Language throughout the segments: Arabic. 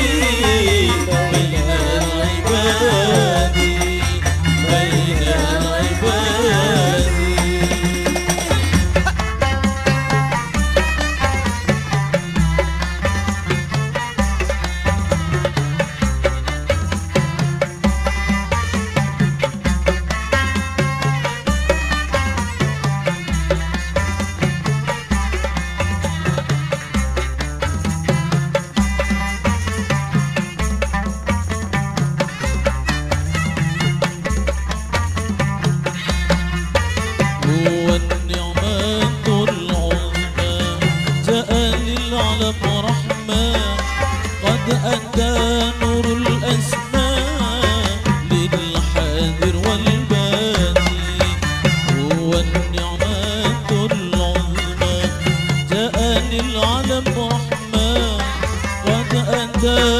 Hey قد أتى نور الأسمى للحاضر والباني هو النعمة العظمى. جاءني العلم رحمة. قد أتى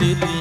দিদি